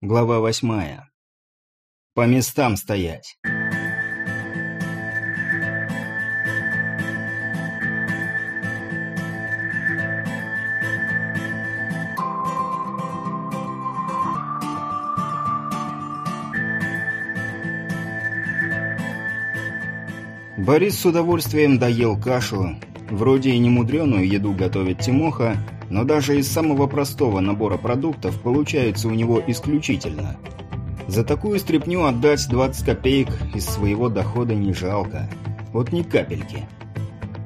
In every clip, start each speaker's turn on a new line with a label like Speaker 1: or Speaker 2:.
Speaker 1: Глава восьмая. По местам стоять. Борис с удовольствием доел кашу. Вроде и не мудреную еду готовит Тимоха, но даже из самого простого набора продуктов получается у него исключительно. За такую стряпню отдать 20 копеек из своего дохода не жалко. Вот ни капельки.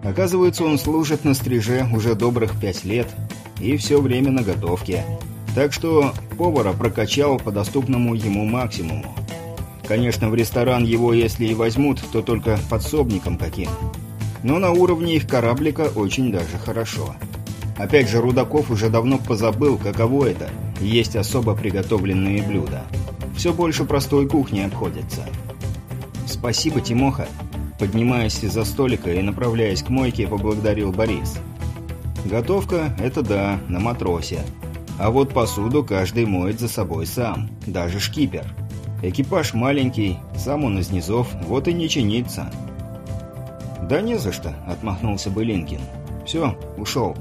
Speaker 1: Оказывается, он служит на стриже уже добрых пять лет и все время на готовке. Так что повара прокачал по доступному ему максимуму. Конечно, в ресторан его, если и возьмут, то только подсобником каким. Но на уровне их кораблика очень даже хорошо. Опять же, Рудаков уже давно позабыл, каково это – есть особо приготовленные блюда. Все больше простой кухни обходится. «Спасибо, Тимоха!» Поднимаясь из-за столика и направляясь к мойке, поблагодарил Борис. «Готовка – это да, на матросе. А вот посуду каждый моет за собой сам, даже шкипер. Экипаж маленький, сам он из низов, вот и не чинится». «Да не за что», – отмахнулся Былинкин. «Все, ушел».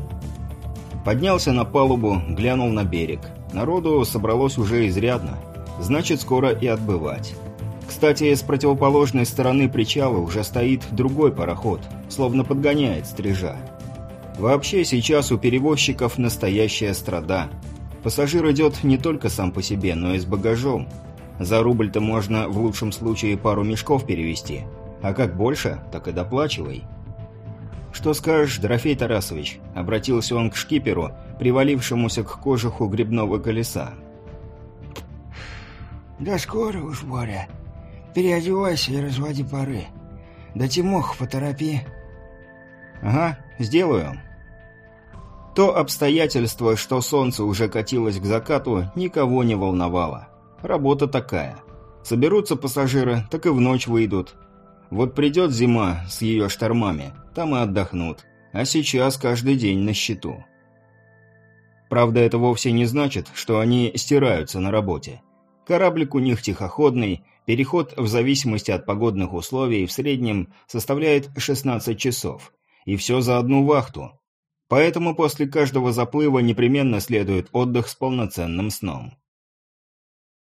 Speaker 1: Поднялся на палубу, глянул на берег. Народу собралось уже изрядно. Значит, скоро и отбывать. Кстати, с противоположной стороны причала уже стоит другой пароход, словно подгоняет стрижа. Вообще, сейчас у перевозчиков настоящая страда. Пассажир идет не только сам по себе, но и с багажом. За рубль-то можно в лучшем случае пару мешков перевести. А как больше, так и доплачивай. «Что скажешь, Дорофей Тарасович?» — обратился он к шкиперу, привалившемуся к кожуху грибного колеса.
Speaker 2: «Да скоро уж, Боря. Переодевайся и разводи пары. Да Тимох, поторопи».
Speaker 1: «Ага, сделаю». То обстоятельство, что солнце уже катилось к закату, никого не волновало. Работа такая. Соберутся пассажиры, так и в ночь выйдут. Вот придет зима с ее штормами, там и отдохнут. А сейчас каждый день на счету. Правда, это вовсе не значит, что они стираются на работе. Кораблик у них тихоходный, переход в зависимости от погодных условий в среднем составляет 16 часов. И все за одну вахту. Поэтому после каждого заплыва непременно следует отдых с полноценным сном.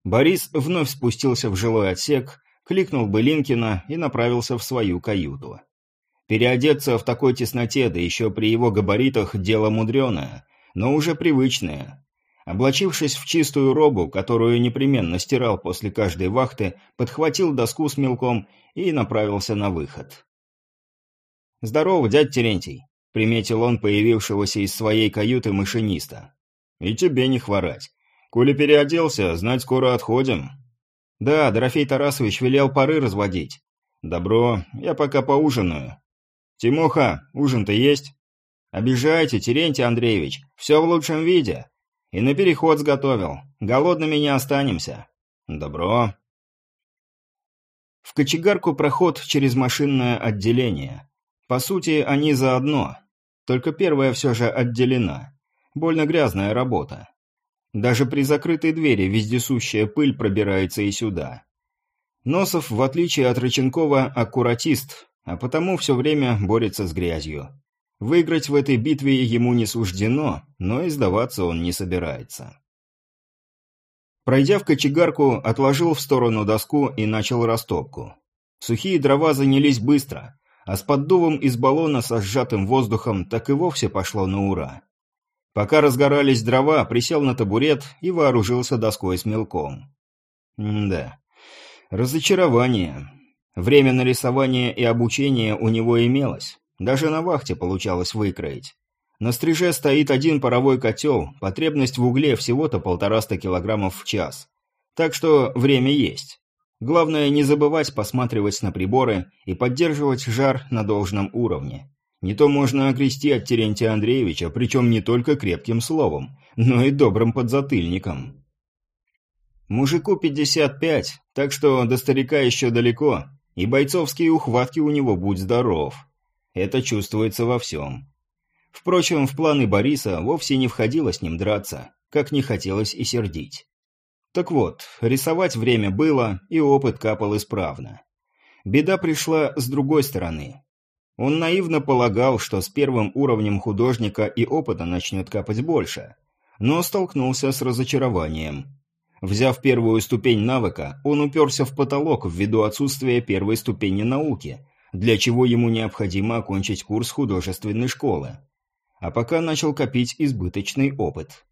Speaker 1: Борис вновь спустился в жилой отсек, кликнул Былинкина и направился в свою каюту. Переодеться в такой тесноте, да еще при его габаритах, дело мудреное, но уже привычное. Облачившись в чистую робу, которую непременно стирал после каждой вахты, подхватил доску с мелком и направился на выход. «Здорово, дядь Терентий», — приметил он появившегося из своей каюты машиниста. «И тебе не хворать. Коли переоделся, знать скоро отходим». «Да, Дорофей Тарасович велел пары разводить». «Добро, я пока поужинаю. «Тимоха, ужин-то есть?» «Обижайте, Терентий Андреевич, все в лучшем виде. И на переход сготовил. Голодными не останемся». «Добро». В кочегарку проход через машинное отделение. По сути, они заодно. Только первая все же отделена. Больно грязная работа. Даже при закрытой двери вездесущая пыль пробирается и сюда. Носов, в отличие от Рыченкова, аккуратист, а потому все время борется с грязью. Выиграть в этой битве ему не суждено, но и сдаваться он не собирается. Пройдя в кочегарку, отложил в сторону доску и начал растопку. Сухие дрова занялись быстро, а с поддувом из баллона со сжатым воздухом так и вовсе пошло на ура. Пока разгорались дрова, присел на табурет и вооружился доской с мелком. Да, разочарование. Время на рисование и обучение у него имелось. Даже на вахте получалось выкроить. На стриже стоит один паровой котел, потребность в угле всего-то полтораста килограммов в час. Так что время есть. Главное не забывать посматривать на приборы и поддерживать жар на должном уровне. Не то можно окрести от Терентия Андреевича, причем не только крепким словом, но и добрым подзатыльником. Мужику 55, так что до старика еще далеко, и бойцовские ухватки у него будь здоров. Это чувствуется во всем. Впрочем, в планы Бориса вовсе не входило с ним драться, как не хотелось и сердить. Так вот, рисовать время было, и опыт капал исправно. Беда пришла с другой стороны. Он наивно полагал, что с первым уровнем художника и опыта начнет капать больше, но столкнулся с разочарованием. Взяв первую ступень навыка, он уперся в потолок ввиду отсутствия первой ступени науки, для чего ему необходимо окончить курс художественной школы. А пока начал копить избыточный опыт.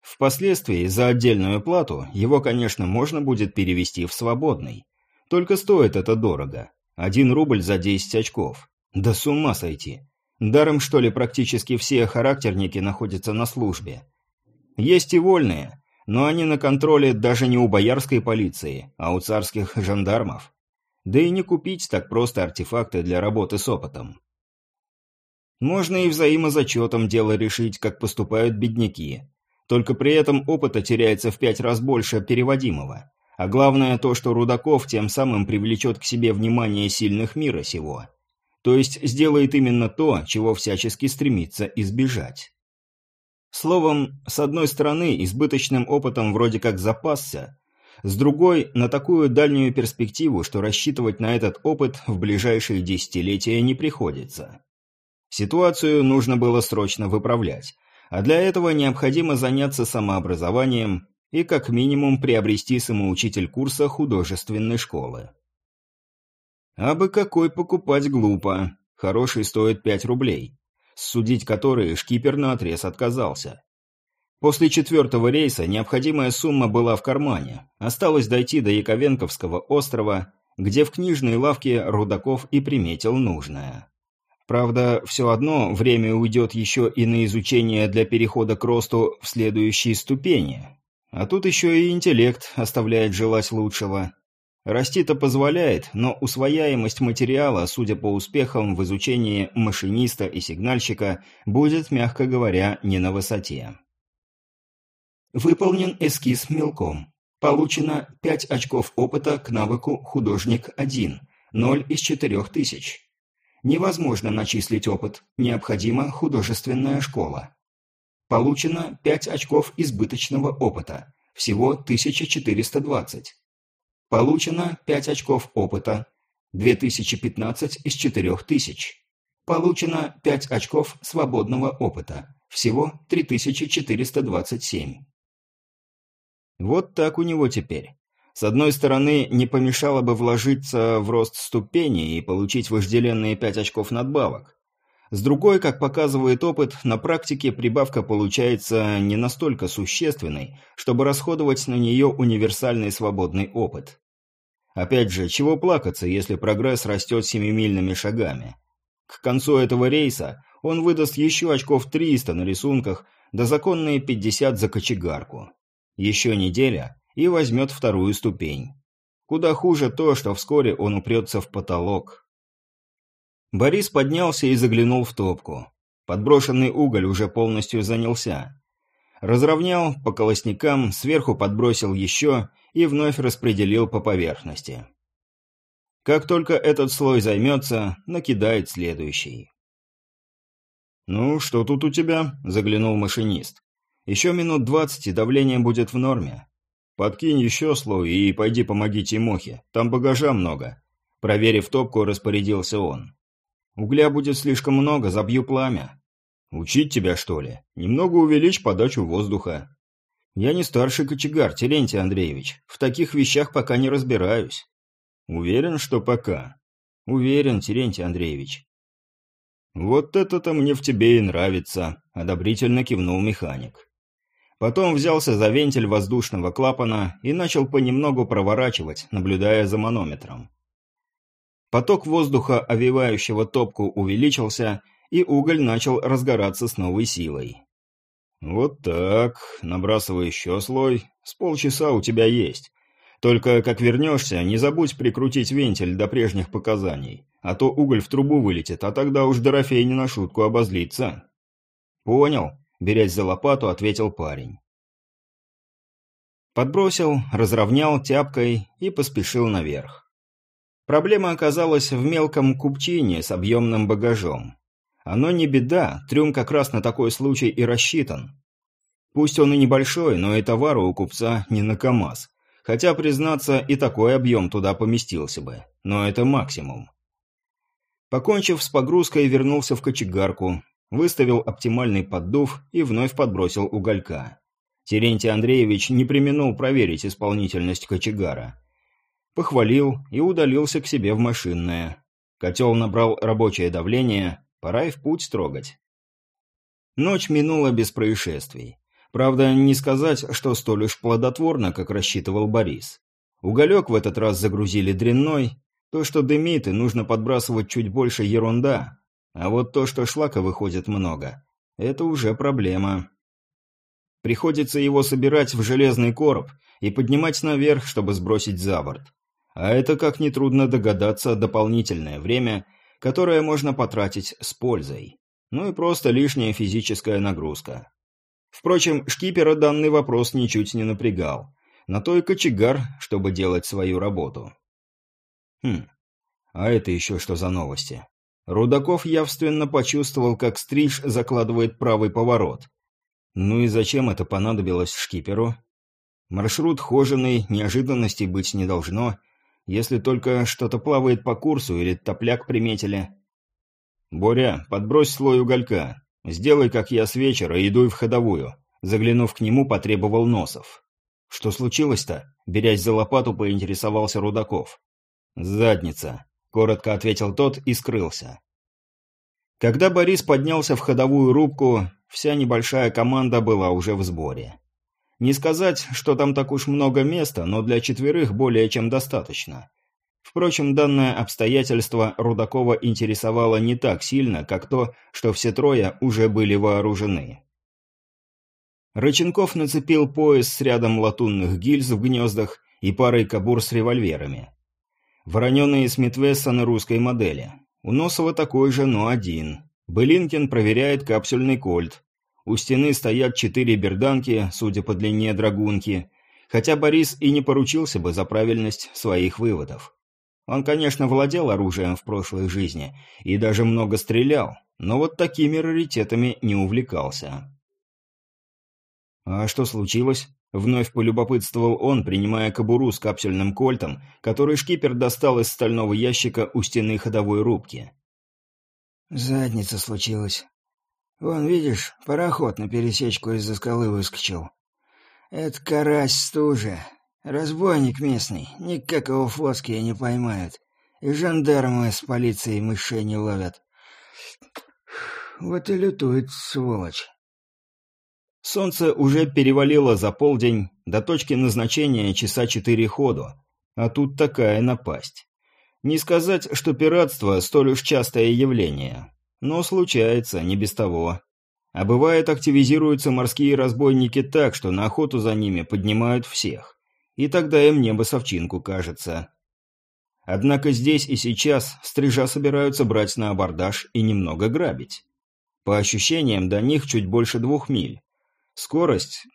Speaker 1: Впоследствии за отдельную плату его, конечно, можно будет перевести в свободный. Только стоит это дорого. Один рубль за 10 очков. Да с ума сойти. Даром, что ли, практически все характерники находятся на службе. Есть и вольные, но они на контроле даже не у боярской полиции, а у царских жандармов. Да и не купить так просто артефакты для работы с опытом. Можно и взаимозачетом дело решить, как поступают бедняки. Только при этом опыта теряется в пять раз больше переводимого. А главное то, что Рудаков тем самым привлечет к себе внимание сильных мира сего. То есть сделает именно то, чего всячески стремится избежать. Словом, с одной стороны, избыточным опытом вроде как запасся, с другой – на такую дальнюю перспективу, что рассчитывать на этот опыт в ближайшие десятилетия не приходится. Ситуацию нужно было срочно выправлять, а для этого необходимо заняться самообразованием и как минимум приобрести самоучитель курса художественной школы. А бы какой покупать глупо. Хороший стоит 5 рублей, судить которые шкипер наотрез отказался. После четвертого рейса необходимая сумма была в кармане. Осталось дойти до Яковенковского острова, где в книжной лавке Рудаков и приметил нужное. Правда, все одно время уйдет еще и на изучение для перехода к росту в следующие ступени. А тут еще и интеллект оставляет желать лучшего. Расти-то позволяет, но усвояемость материала, судя по успехам в изучении машиниста и сигнальщика, будет, мягко говоря, не на высоте. Выполнен эскиз мелком. Получено 5 очков опыта к навыку «Художник-1», 0 из 4000. Невозможно начислить опыт, необходима художественная школа. Получено 5 очков избыточного опыта, всего 1420. Получено 5 очков опыта, 2015 из 4000. Получено 5 очков свободного опыта, всего 3427. Вот так у него теперь. С одной стороны, не помешало бы вложиться в рост ступени и получить вожделенные 5 очков надбавок. С другой, как показывает опыт, на практике прибавка получается не настолько существенной, чтобы расходовать на нее универсальный свободный опыт. Опять же, чего плакаться, если прогресс растет семимильными шагами? К концу этого рейса он выдаст еще очков 300 на рисунках, да законные 50 за кочегарку. Еще неделя, и возьмет вторую ступень. Куда хуже то, что вскоре он упрется в потолок. Борис поднялся и заглянул в топку. Подброшенный уголь уже полностью занялся. Разровнял по колосникам, сверху подбросил еще и вновь распределил по поверхности. Как только этот слой займется, накидает следующий. «Ну, что тут у тебя?» – заглянул машинист. Еще минут двадцать, и давление будет в норме. Подкинь еще слой и пойди помоги Тимохе. Там багажа много. Проверив топку, распорядился он. Угля будет слишком много, забью пламя. Учить тебя, что ли? Немного увеличь подачу воздуха. Я не старший кочегар, Терентий Андреевич. В таких вещах пока не разбираюсь. Уверен, что пока? Уверен, Терентий Андреевич. Вот это-то мне в тебе и нравится, одобрительно кивнул механик. Потом взялся за вентиль воздушного клапана и начал понемногу проворачивать, наблюдая за манометром. Поток воздуха, овивающего топку, увеличился, и уголь начал разгораться с новой силой. «Вот так, набрасывай еще слой. С полчаса у тебя есть. Только, как вернешься, не забудь прикрутить вентиль до прежних показаний, а то уголь в трубу вылетит, а тогда уж Дорофей не на шутку обозлится». «Понял», берясь за лопату, ответил парень. Подбросил, разровнял тяпкой и поспешил наверх. Проблема оказалась в мелком купчине с объемным багажом. Оно не беда, трюм как раз на такой случай и рассчитан. Пусть он и небольшой, но и товара у купца не на КАМАЗ. Хотя, признаться, и такой объем туда поместился бы. Но это максимум. Покончив с погрузкой, вернулся в кочегарку, выставил оптимальный поддув и вновь подбросил уголька. Терентий Андреевич не применил проверить исполнительность кочегара. Похвалил и удалился к себе в машинное. Котел набрал рабочее давление, пора и в путь строгать. Ночь минула без происшествий. Правда, не сказать, что столь уж плодотворно, как рассчитывал Борис. Уголек в этот раз загрузили дрянной. То, что дымит и нужно подбрасывать чуть больше ерунда. А вот то, что шлака выходит много, это уже проблема. Приходится его собирать в железный короб и поднимать наверх, чтобы сбросить за борт. А это, как нетрудно догадаться, дополнительное время, которое можно потратить с пользой. Ну и просто лишняя физическая нагрузка. Впрочем, шкипера данный вопрос ничуть не напрягал. На то и кочегар, чтобы делать свою работу. Хм, а это еще что за новости? Рудаков явственно почувствовал, как стриж закладывает правый поворот. Ну и зачем это понадобилось шкиперу? Маршрут хоженый, неожиданностей быть не должно, если только что-то плавает по курсу или топляк приметили. «Боря, подбрось слой уголька. «Сделай, как я с вечера, и дуй в ходовую», — заглянув к нему, потребовал Носов. «Что случилось-то?» — берясь за лопату, поинтересовался Рудаков. «Задница», — коротко ответил тот и скрылся. Когда Борис поднялся в ходовую рубку, вся небольшая команда была уже в сборе. Не сказать, что там так уж много места, но для четверых более чем достаточно. Впрочем, данное обстоятельство Рудакова интересовало не так сильно, как то, что все трое уже были вооружены. Рыченков нацепил пояс с рядом латунных гильз в гнездах и парой кобур с револьверами. Вороненые Смитвессоны русской модели. У Носова такой же, но один. Былинкин проверяет капсульный кольт. У стены стоят четыре берданки, судя по длине драгунки, хотя Борис и не поручился бы за правильность своих выводов. Он, конечно, владел оружием в прошлой жизни и даже много стрелял, но вот такими раритетами не увлекался. «А что случилось?» — вновь полюбопытствовал он, принимая кобуру с капсульным кольтом, который шкипер достал из стального ящика у стены ходовой рубки.
Speaker 2: «Задница случилась. Вон, видишь, пароход на пересечку из-за скалы выскочил. Это карась стужа, Разбойник местный, никак его флотские не поймают. И жандармы с полицией мышей не ловят. Вот и лютует, сволочь.
Speaker 1: Солнце уже перевалило за полдень, до точки назначения часа четыре ходу. А тут такая напасть. Не сказать, что пиратство столь уж частое явление. Но случается, не без того. А бывает, активизируются морские разбойники так, что на охоту за ними поднимают всех и тогда им небо совчинку кажется. Однако здесь и сейчас стрижа собираются брать на абордаж и немного грабить. По ощущениям, до них чуть больше двух миль. Скорость?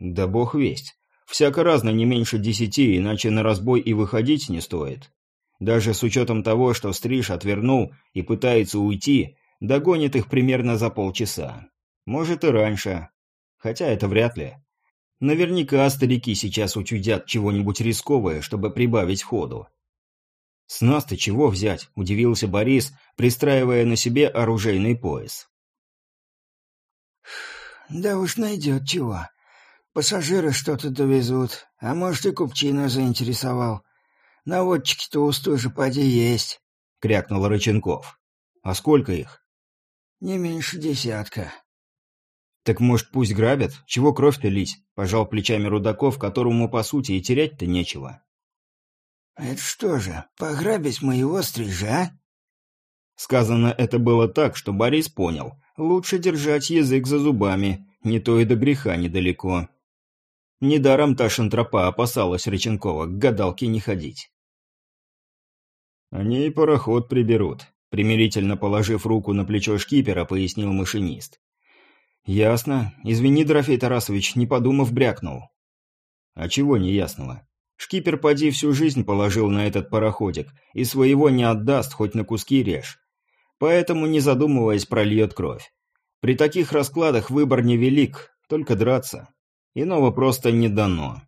Speaker 1: Да бог весть. Всяко разно не меньше десяти, иначе на разбой и выходить не стоит. Даже с учетом того, что стриж отвернул и пытается уйти, догонит их примерно за полчаса. Может и раньше. Хотя это вряд ли. Наверняка старики сейчас учудят чего-нибудь рисковое, чтобы прибавить ходу. «С нас-то чего взять?» – удивился Борис, пристраивая на себе оружейный пояс.
Speaker 2: «Да уж найдет чего. Пассажиры что-то довезут, а может и купчина заинтересовал. Наводчики-то у стужи поди есть», —
Speaker 1: крякнул Рыченков. «А сколько их?»
Speaker 2: «Не меньше десятка».
Speaker 1: «Так, может, пусть грабят? Чего кровь-то лить?» – пожал плечами Рудаков, которому, по сути, и терять-то нечего.
Speaker 2: «Это что же, пограбить моего стрижа?»
Speaker 1: Сказано это было так, что Борис понял. Лучше держать язык за зубами, не то и до греха недалеко. Недаром та шантропа опасалась Рыченкова к гадалке не ходить. «Они и пароход приберут», — примирительно положив руку на плечо шкипера, пояснил машинист. «Ясно. Извини, Дорофей Тарасович, не подумав, брякнул». «А чего неясного? Шкипер поди всю жизнь положил на этот пароходик, и своего не отдаст, хоть на куски режь. Поэтому, не задумываясь, прольет кровь. При таких раскладах выбор невелик, Только драться. Иного просто не дано.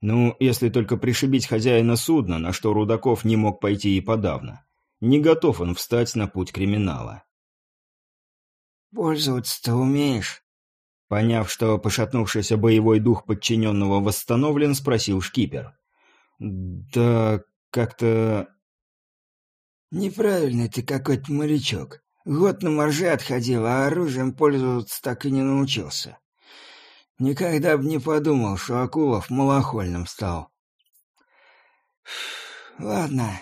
Speaker 1: Ну, если только пришибить хозяина судна, на что Рудаков не мог пойти и подавно. Не готов он встать на путь криминала.
Speaker 2: «Пользоваться-то умеешь?»
Speaker 1: Поняв, что пошатнувшийся боевой дух подчиненного восстановлен, спросил шкипер. «Да как-то...»
Speaker 2: «Неправильный ты какой-то морячок. Год на морже отходил, а оружием пользоваться так и не научился. Никогда бы не подумал, что Акулов малохольным стал. Ладно.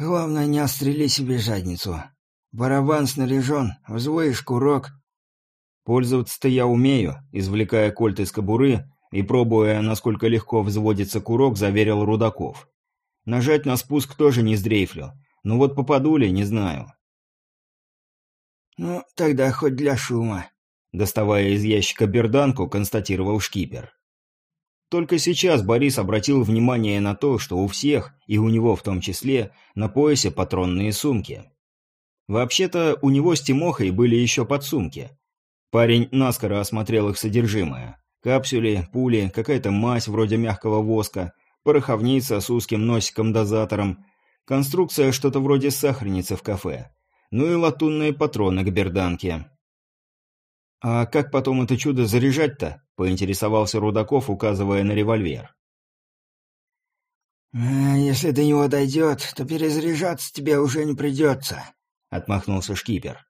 Speaker 2: Главное, не острели себе жадницу. Барабан снаряжен, взвоишь курок.
Speaker 1: Пользоваться-то я умею, извлекая кольт из кобуры и пробуя, насколько легко взводится курок, заверил Рудаков. Нажать на спуск тоже не сдрейфлю. Но вот попаду ли, не знаю.
Speaker 2: Ну, тогда хоть для шума.
Speaker 1: Доставая из ящика берданку, констатировал шкипер. Только сейчас Борис обратил внимание на то, что у всех, и у него в том числе, на поясе патронные сумки. Вообще-то, у него с Тимохой были еще подсумки. Парень наскоро осмотрел их содержимое. Капсюли, пули, какая-то мазь вроде мягкого воска, пороховница с узким носиком-дозатором, конструкция что-то вроде сахарницы в кафе, ну и латунные патроны к берданке. «А как потом это чудо заряжать-то?» — поинтересовался Рудаков, указывая на револьвер.
Speaker 2: «А если до него дойдет, то перезаряжаться тебе уже не придется», — отмахнулся шкипер.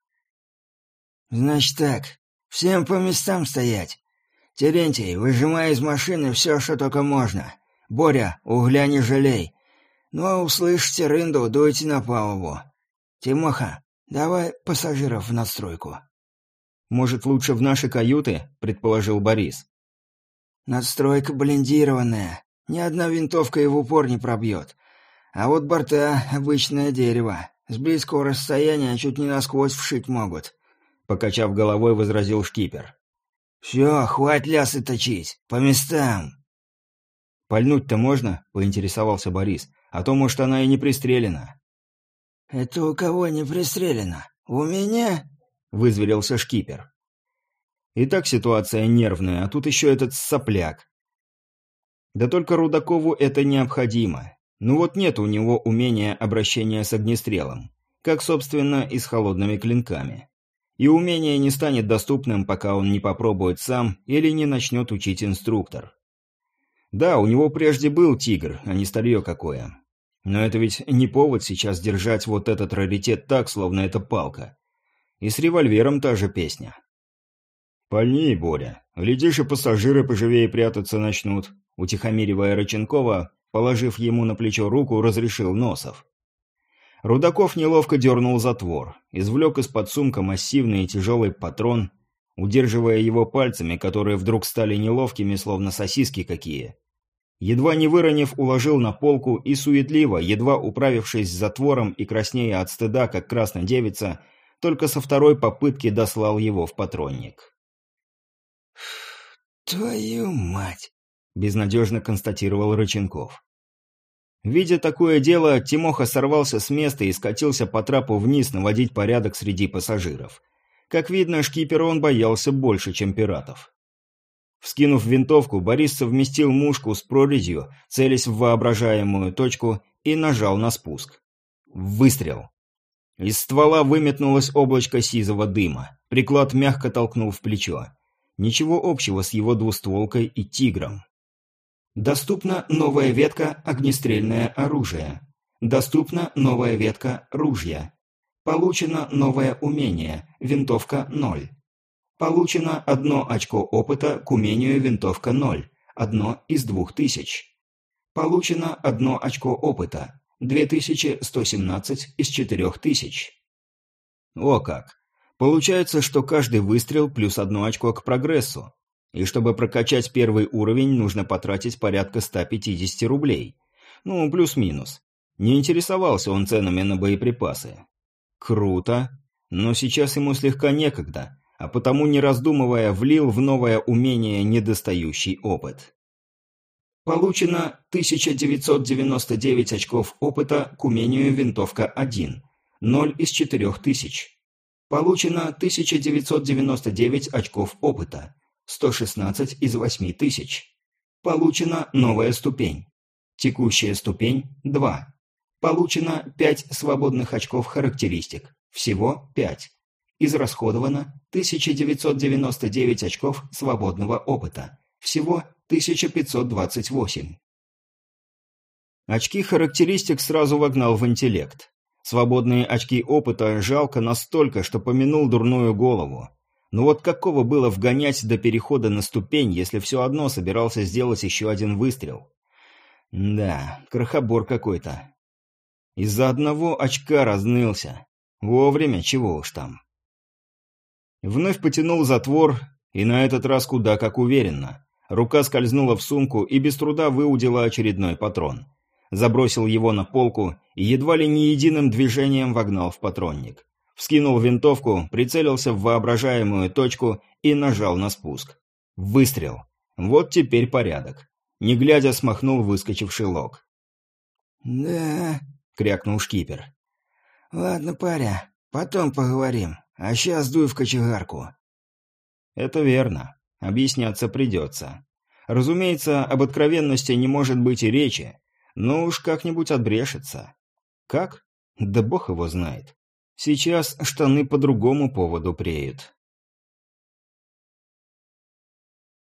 Speaker 2: «Значит так, всем по местам стоять. Терентий, выжимай из машины все, что только можно. Боря, угля не жалей. Ну а услышите рынду, дуйте на палубу. Тимоха, давай пассажиров в надстройку».
Speaker 1: «Может, лучше в наши каюты?» – предположил Борис.
Speaker 2: «Надстройка блиндированная. Ни одна винтовка и в упор не пробьет. А вот борта — обычное дерево. С близкого расстояния чуть не насквозь вшить могут», — покачав головой, возразил шкипер. «Все, хватит лясы точить. По местам».
Speaker 1: «Пальнуть-то можно?» — поинтересовался Борис. «А то, может, она и не пристрелена».
Speaker 2: «Это у кого не пристрелена? У меня?»
Speaker 1: — вызверился шкипер. И так ситуация нервная, а тут еще этот сопляк. Да только Рудакову это необходимо. Ну вот нет у него умения обращения с огнестрелом, как, собственно, и с холодными клинками. И умение не станет доступным, пока он не попробует сам или не начнет учить инструктор. Да, у него прежде был тигр, а не старье какое. Но это ведь не повод сейчас держать вот этот раритет так, словно это палка. И с револьвером та же песня. «Пальней, Боря. Глядишь, и пассажиры поживее прятаться начнут», утихомиривая Рыченкова, положив ему на плечо руку, разрешил Носов. Рудаков неловко дернул затвор, извлек из-под сумка массивный и тяжелый патрон, удерживая его пальцами, которые вдруг стали неловкими, словно сосиски какие. Едва не выронив, уложил на полку и суетливо, едва управившись с затвором и краснея от стыда, как красная девица, только со второй попытки дослал его в патронник.
Speaker 2: «Твою мать!» — безнадежно констатировал Рыченков.
Speaker 1: Видя такое дело, Тимоха сорвался с места и скатился по трапу вниз наводить порядок среди пассажиров. Как видно, шкипера он боялся больше, чем пиратов. Вскинув винтовку, Борис совместил мушку с прорезью, целясь в воображаемую точку, и нажал на спуск. Выстрел. Из ствола выметнулось облачко сизого дыма. Приклад мягко толкнул в плечо. Ничего общего с его двустволкой и тигром. Доступна новая ветка «Огнестрельное оружие». Доступна новая ветка «Ружья». Получено новое умение «Винтовка 0». Получено одно очко опыта к умению «Винтовка 0». Одно из двух тысяч. Получено одно очко опыта. 2117 из 4000. О как! Получается, что каждый выстрел плюс одно очко к прогрессу. И чтобы прокачать первый уровень, нужно потратить порядка 150 рублей. Ну, плюс-минус. Не интересовался он ценами на боеприпасы. Круто. Но сейчас ему слегка некогда, а потому, не раздумывая, влил в новое умение недостающий опыт. Получено 1999 очков опыта к умению винтовка 1. 0 из 4000. Получено 1999 очков опыта. 116 из 8000. Получена новая ступень. Текущая ступень – 2. Получено 5 свободных очков характеристик. Всего 5. Израсходовано 1999 очков свободного опыта. Всего 1528. Очки характеристик сразу вогнал в интеллект. Свободные очки опыта жалко настолько, что помянул дурную голову. Но вот какого было вгонять до перехода на ступень, если все одно собирался сделать еще один выстрел? Да, крохобор какой-то. Из-за одного очка разнылся. Вовремя, чего уж там. Вновь потянул затвор, и на этот раз куда как уверенно. Рука скользнула в сумку и без труда выудила очередной патрон. Забросил его на полку и едва ли не единым движением вогнал в патронник. Вскинул винтовку, прицелился в воображаемую точку и нажал на спуск. Выстрел. Вот теперь порядок. Не глядя, смахнул выскочивший лог.
Speaker 2: «Да...»
Speaker 1: — крякнул шкипер.
Speaker 2: «Ладно, паря, потом поговорим, а сейчас дуй в кочегарку».
Speaker 1: «Это верно. Объясняться придется. Разумеется, об откровенности не может быть и речи, но уж как-нибудь отбрешется. Как? Да бог его знает. Сейчас штаны по другому поводу преют.